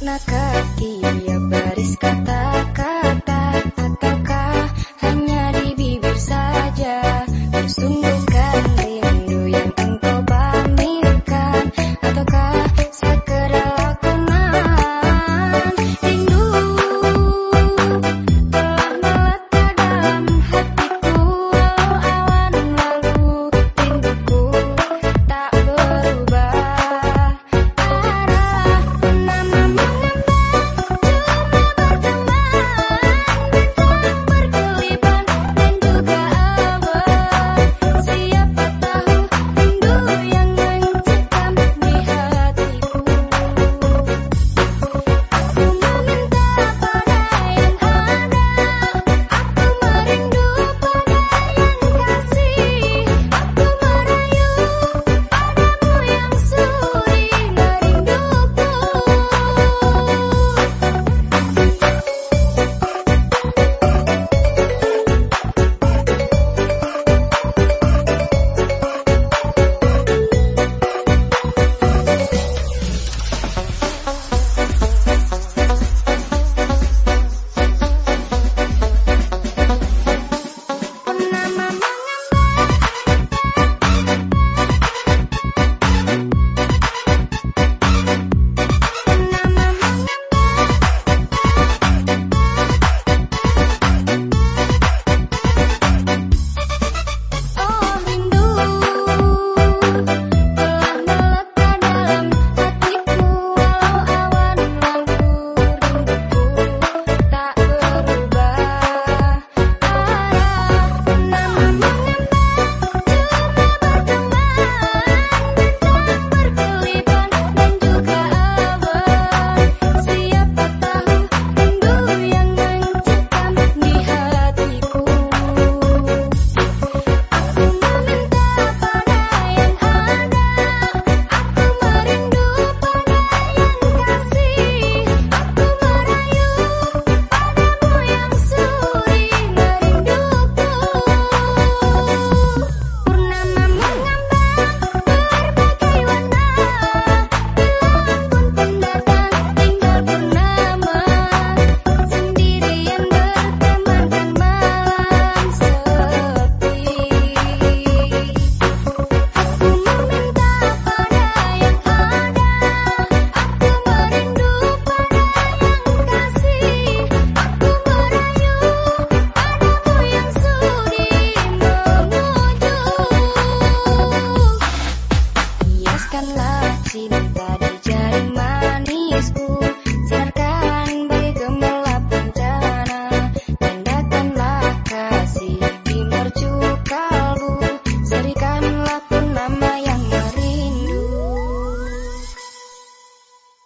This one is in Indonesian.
makna ya baris kata.